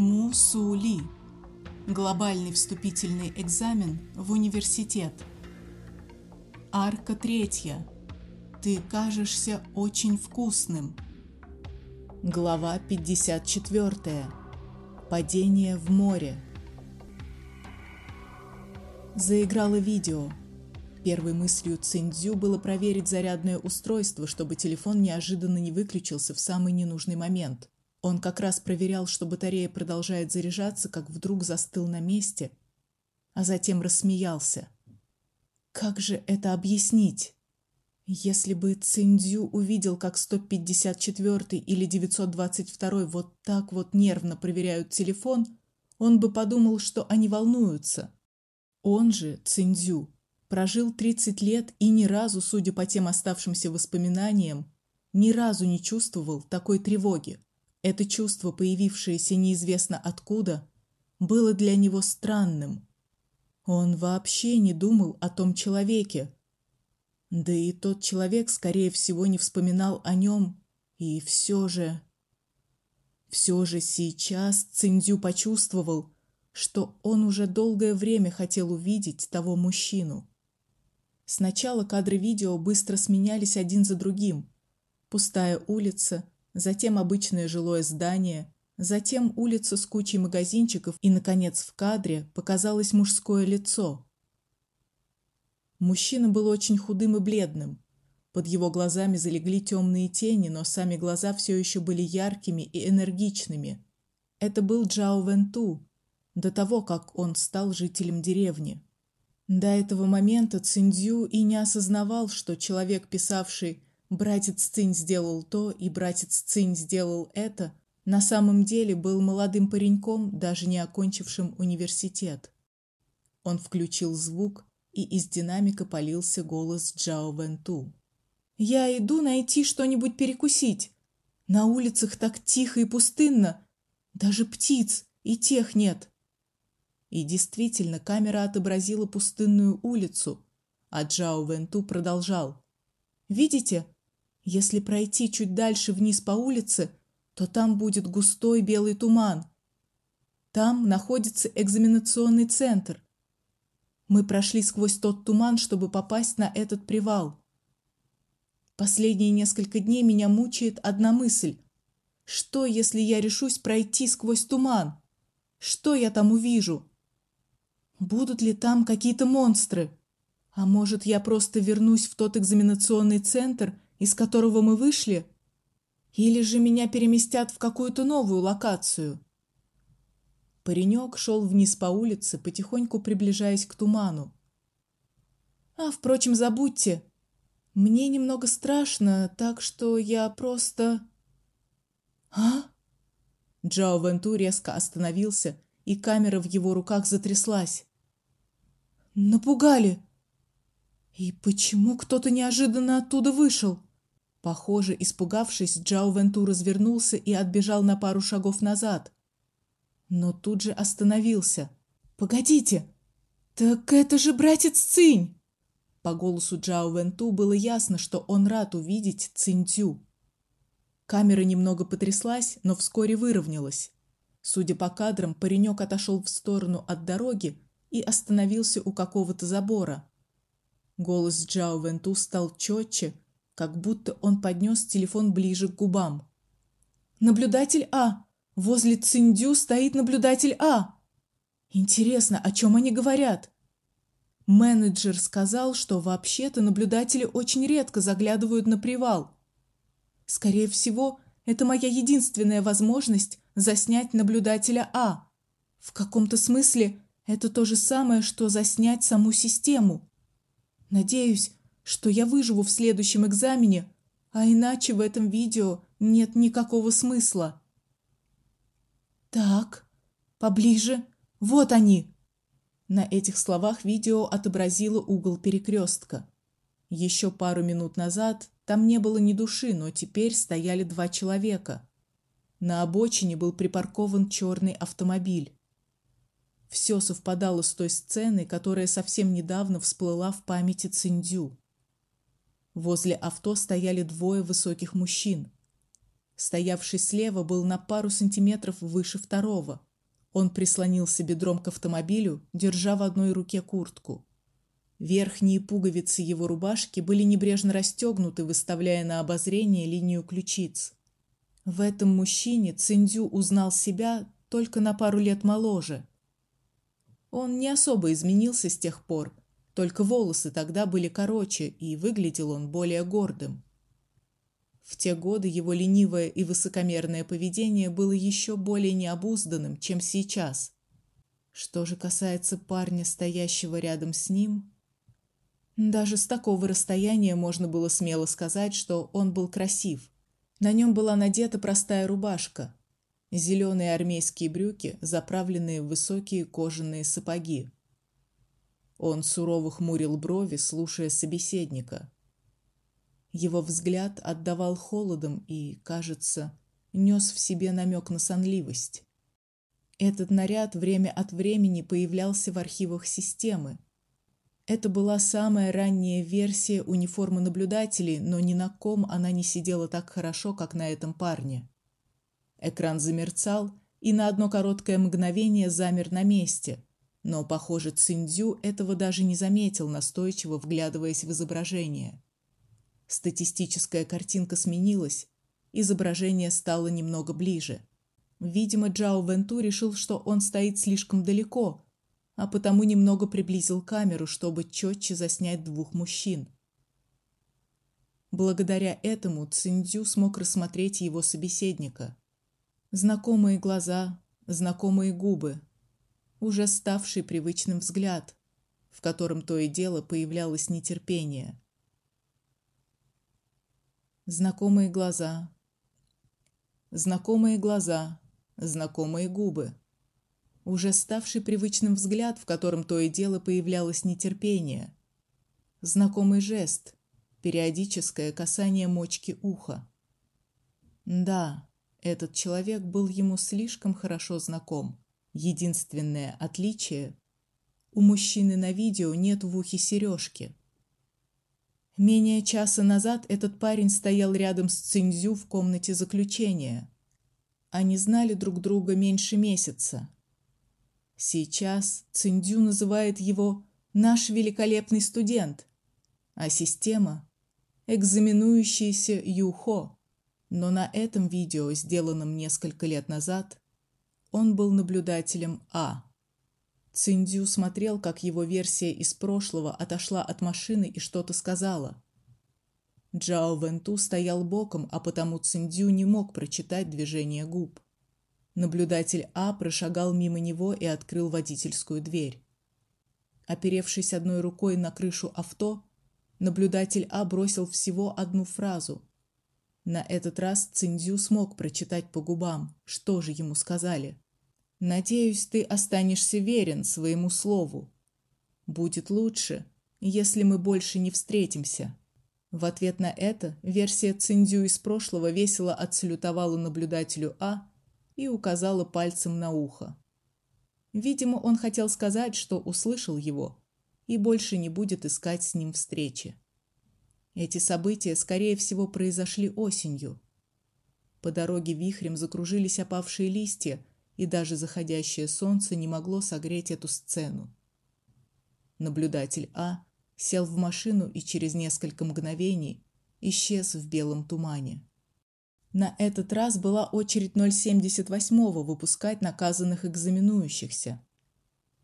Мусули. Глобальный вступительный экзамен в университет. Арка третья. Ты кажешься очень вкусным. Глава 54. Падение в море. Заиграло видео. Первой мыслью Циндзю было проверить зарядное устройство, чтобы телефон неожиданно не выключился в самый ненужный момент. Он как раз проверял, что батарея продолжает заряжаться, как вдруг застыл на месте, а затем рассмеялся. Как же это объяснить? Если бы Циндзю увидел, как 154 или 922 вот так вот нервно проверяют телефон, он бы подумал, что они волнуются. Он же, Циндзю, прожил 30 лет и ни разу, судя по тем оставшимся воспоминаниям, ни разу не чувствовал такой тревоги. Это чувство, появившееся неизвестно откуда, было для него странным. Он вообще не думал о том человеке. Да и тот человек, скорее всего, не вспоминал о нем. И все же все же сейчас Циндзю почувствовал, что он уже долгое время хотел увидеть того мужчину. Сначала кадры видео быстро сменялись один за другим. Пустая улица, затем обычное жилое здание, затем улица с кучей магазинчиков и наконец в кадре показалось мужское лицо. Мужчина был очень худым и бледным. Под его глазами залегли темные тени, но сами глаза все еще были яркими и энергичными. Это был Джао Венту, до того, как он стал жителем деревни. До этого момента Циндзю и не осознавал, что человек, писавший «братец Цинь сделал то» и «братец Цинь сделал это», на самом деле был молодым пареньком, даже не окончившим университет. Он включил звук, и из динамика полился голос Джао Венту. «Я иду найти что-нибудь перекусить. На улицах так тихо и пустынно. Даже птиц и тех нет. И действительно, камера отобразила пустынную улицу, а Джао Венту продолжал: "Видите? Если пройти чуть дальше вниз по улице, то там будет густой белый туман. Там находится экзаменационный центр. Мы прошли сквозь тот туман, чтобы попасть на этот привал. Последние несколько дней меня мучает одна мысль: что, если я решусь пройти сквозь туман? Что я там увижу? Будут ли там какие-то монстры? А может, я просто вернусь в тот экзаменационный центр, из которого мы вышли? Или же меня переместят в какую-то новую локацию? Паренек шел вниз по улице, потихоньку приближаясь к туману. А, впрочем, забудьте. Мне немного страшно, так что я просто А? Джао Венту резко остановился, и камера в его руках затряслась. Напугали. И почему кто-то неожиданно оттуда вышел? Похоже, испугавшись, Джао Венту развернулся и отбежал на пару шагов назад. Но тут же остановился. Погодите. Так это же братец Цинь. По голосу Джао Венту было ясно, что он рад увидеть Цинь-Тю. Камера немного потряслась, но вскоре выровнялась. Судя по кадрам, паренек отошел в сторону от дороги, и остановился у какого-то забора. Голос Джао Венту стал четче, как будто он поднес телефон ближе к губам. Наблюдатель А. Возле Циндю стоит наблюдатель А. Интересно, о чем они говорят? Менеджер сказал, что вообще-то наблюдатели очень редко заглядывают на привал. Скорее всего, это моя единственная возможность заснять наблюдателя А. В каком-то смысле это то же самое, что заснять саму систему. Надеюсь, что я выживу в следующем экзамене, а иначе в этом видео нет никакого смысла. Так, поближе. Вот они. На этих словах видео отобразило угол перекрестка. Еще пару минут назад там не было ни души, но теперь стояли два человека. На обочине был припаркован черный автомобиль. Все совпадало с той сценой, которая совсем недавно всплыла в памяти Циндю. Возле авто стояли двое высоких мужчин. Стоявший слева был на пару сантиметров выше второго. Он прислонился бедром к автомобилю, держа в одной руке куртку. Верхние пуговицы его рубашки были небрежно расстегнуты, выставляя на обозрение линию ключиц. В этом мужчине Циндзю узнал себя только на пару лет моложе. Он не особо изменился с тех пор, только волосы тогда были короче, и выглядел он более гордым. В те годы его ленивое и высокомерное поведение было еще более необузданным, чем сейчас. Что же касается парня, стоящего рядом с ним, даже с такого расстояния можно было смело сказать, что он был красив. На нем была надета простая рубашка, зеленые армейские брюки, заправленные в высокие кожаные сапоги. Он сурово хмурил брови, слушая собеседника. Его взгляд отдавал холодом и, кажется, нес в себе намек на сонливость. Этот наряд время от времени появлялся в архивах системы. Это была самая ранняя версия униформы наблюдателей, но ни на ком она не сидела так хорошо, как на этом парне. Экран замерцал и на одно короткое мгновение замер на месте, но, похоже, Циндзю этого даже не заметил, настойчиво вглядываясь в изображение. Статистическая картинка сменилась, изображение стало немного ближе. Видимо, Джао Венту решил, что он стоит слишком далеко, а потому немного приблизил камеру, чтобы четче заснять двух мужчин. Благодаря этому Циндзю смог рассмотреть его собеседника. Знакомые глаза, знакомые губы, уже ставший привычным взгляд, в котором то и дело появлялось нетерпение. Знакомые глаза, знакомые глаза, знакомые губы. Уже ставший привычным взгляд, в котором то и дело появлялось нетерпение. Знакомый жест, периодическое касание мочки уха. Да, этот человек был ему слишком хорошо знаком. Единственное отличие – у мужчины на видео нет в ухе сережки. Менее часа назад этот парень стоял рядом с Цинзю в комнате заключения. Они знали друг друга меньше месяца. Сейчас Цинзю называет его «наш великолепный студент», а система – экзаменующийся Юхо. Но на этом видео, сделанном несколько лет назад, он был наблюдателем А. Циндзю смотрел, как его версия из прошлого отошла от машины и что-то сказала. Джао Венту стоял боком, а потому Циндзю не мог прочитать движение губ. Наблюдатель А прошагал мимо него и открыл водительскую дверь. Оперевшись одной рукой на крышу авто, наблюдатель А бросил всего одну фразу. На этот раз Циндзю смог прочитать по губам, что же ему сказали. Надеюсь, ты останешься верен своему слову. Будет лучше, если мы больше не встретимся. В ответ на это версия Циндзю из прошлого весело отсалютовала наблюдателю А и указала пальцем на ухо. Видимо, он хотел сказать, что услышал его и больше не будет искать с ним встречи. Эти события, скорее всего, произошли осенью. По дороге вихрем закружились опавшие листья, и даже заходящее солнце не могло согреть эту сцену. Наблюдатель А сел в машину и через несколько мгновений исчез в белом тумане. На этот раз была очередь 078-го выпускать наказанных экзаменующихся.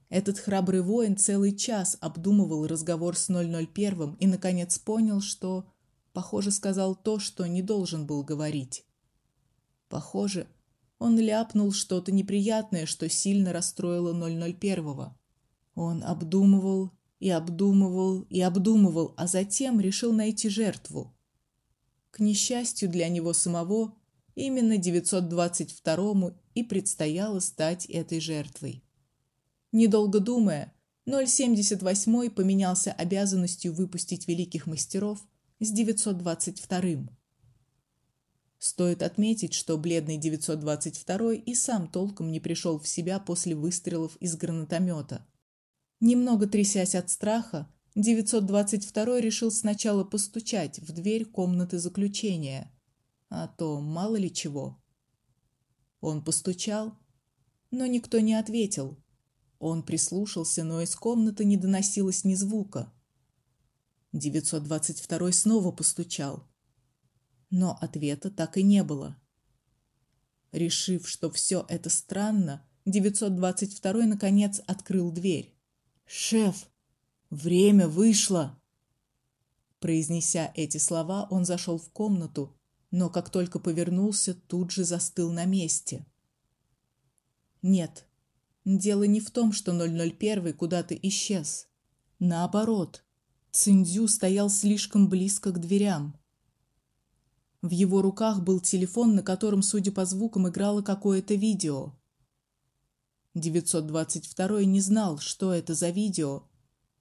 Этот храбрый воин целый час обдумывал разговор с 001 и наконец понял, что, похоже, сказал то, что не должен был говорить. Похоже, он ляпнул что-то неприятное, что сильно расстроило 001-го. Он обдумывал и обдумывал и обдумывал, а затем решил найти жертву. К несчастью для него самого, именно 922-му и предстояло стать этой жертвой. Недолго думая, 078 поменялся обязанностью выпустить великих мастеров с 922-м. Стоит отметить, что бледный 922 и сам толком не пришел в себя после выстрелов из гранатомета. Немного трясясь от страха, 922 решил сначала постучать в дверь комнаты заключения, а то мало ли чего. Он постучал, но никто не ответил. Он прислушался, но из комнаты не доносилось ни звука. 922 снова постучал, но ответа так и не было. Решив, что все это странно, 922 наконец открыл дверь. Шеф, время вышло. Произнеся эти слова, он зашел в комнату, но как только повернулся, тут же застыл на месте. Нет. Дело не в том, что 001 куда-то исчез. Наоборот, Циндзю стоял слишком близко к дверям. В его руках был телефон, на котором, судя по звукам, играло какое-то видео. 922 не знал, что это за видео,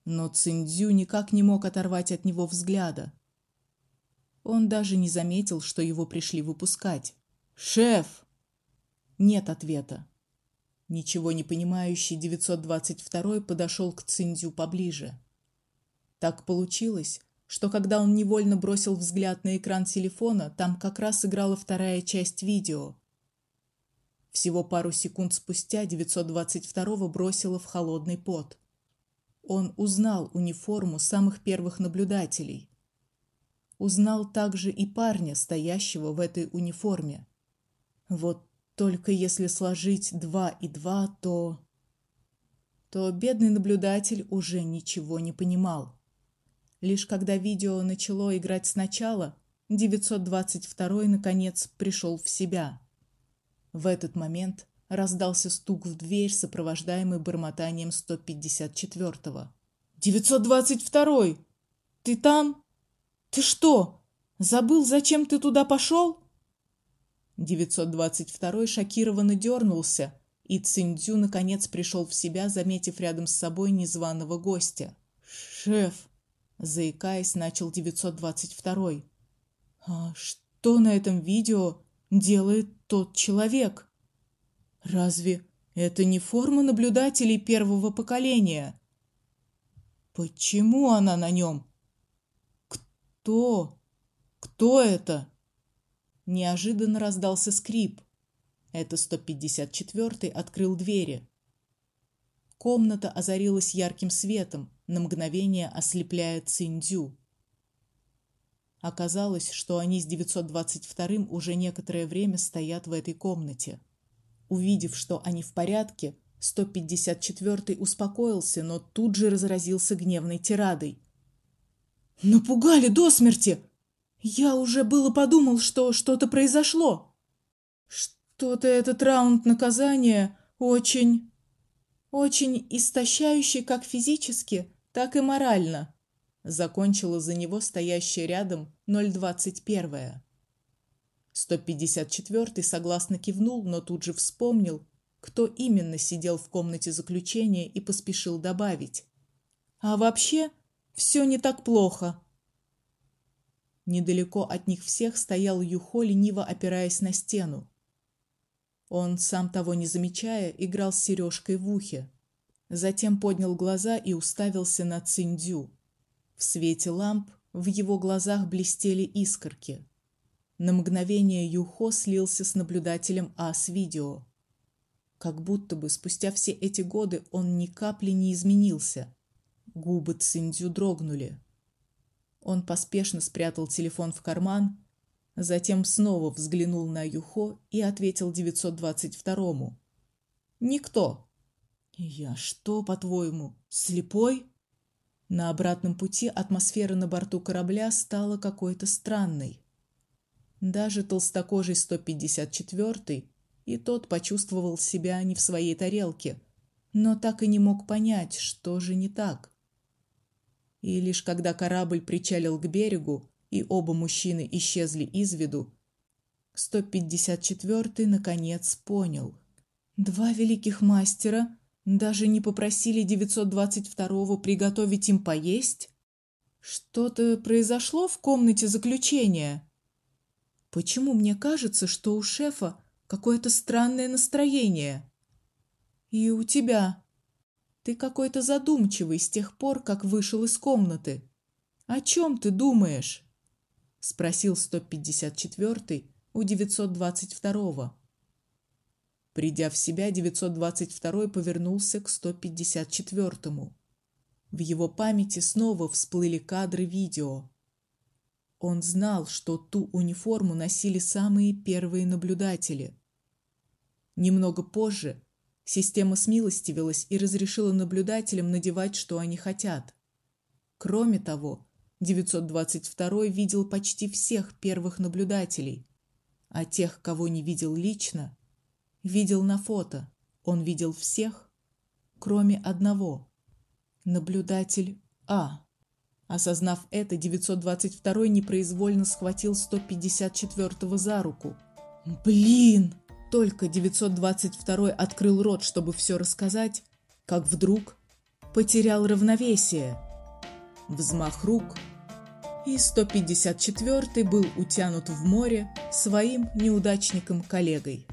но Циндзю никак не мог оторвать от него взгляда. Он даже не заметил, что его пришли выпускать. Шеф. Нет ответа. Ничего не понимающий 922 подошел к Циндзю поближе. Так получилось, что когда он невольно бросил взгляд на экран телефона, там как раз играла вторая часть видео. Всего пару секунд спустя 922 бросило в холодный пот. Он узнал униформу самых первых наблюдателей. Узнал также и парня, стоящего в этой униформе. Вот только если сложить два и два, то то бедный наблюдатель уже ничего не понимал. Лишь когда видео начало играть сначала, 922 наконец пришел в себя. В этот момент раздался стук в дверь, сопровождаемый бормотанием 154-го. 922! Ты там? Ты что? Забыл, зачем ты туда пошел?» 922 шокированно дернулся, и Циндзю наконец пришел в себя, заметив рядом с собой незваного гостя. «Шеф!» – заикаясь, начал 922. «А что на этом видео делает тот человек? Разве это не форма наблюдателей первого поколения? Почему она на нем? Кто? Кто это?» Неожиданно раздался скрип. Это 154-й открыл двери. Комната озарилась ярким светом, на мгновение ослепляя Циндзю. Оказалось, что они с 922-м уже некоторое время стоят в этой комнате. Увидев, что они в порядке, 154-й успокоился, но тут же разразился гневной тирадой. Напугали до смерти. Я уже было подумал, что что-то произошло. Что-то этот раунд наказания очень очень истощающий как физически, так и морально, закончила за него стоящая рядом 021. 154-й согласно кивнул, но тут же вспомнил, кто именно сидел в комнате заключения и поспешил добавить: "А вообще, все не так плохо. Недалеко от них всех стоял Юхо, лениво опираясь на стену. Он, сам того не замечая, играл с сережкой в ухе. Затем поднял глаза и уставился на Циндю. В свете ламп в его глазах блестели искорки. На мгновение Юхо слился с наблюдателем АС-видео. Как будто бы спустя все эти годы он ни капли не изменился. Губы Циндю дрогнули. Он поспешно спрятал телефон в карман, затем снова взглянул на Юхо и ответил 922-му. Никто. Я что, по-твоему, слепой? На обратном пути атмосфера на борту корабля стала какой-то странной. Даже толстокожий 154-й и тот почувствовал себя не в своей тарелке, но так и не мог понять, что же не так. И лишь когда корабль причалил к берегу, и оба мужчины исчезли из виду, 154-й наконец понял. Два великих мастера даже не попросили 922-го приготовить им поесть? Что-то произошло в комнате заключения. Почему мне кажется, что у шефа какое-то странное настроение? И у тебя ты какой-то задумчивый с тех пор, как вышел из комнаты. О чем ты думаешь? спросил 154-й у 922-го. Придя в себя, 922 повернулся к 154-му. В его памяти снова всплыли кадры видео. Он знал, что ту униформу носили самые первые наблюдатели. Немного позже система смилостивилась и разрешила наблюдателям надевать, что они хотят. Кроме того, 922 видел почти всех первых наблюдателей, а тех, кого не видел лично, видел на фото. Он видел всех, кроме одного. Наблюдатель А. Осознав это, 922 непроизвольно схватил 154-го за руку. Блин, только 922 открыл рот, чтобы все рассказать, как вдруг потерял равновесие. Взмах рук, и 154 был утянут в море своим неудачником-коллегой.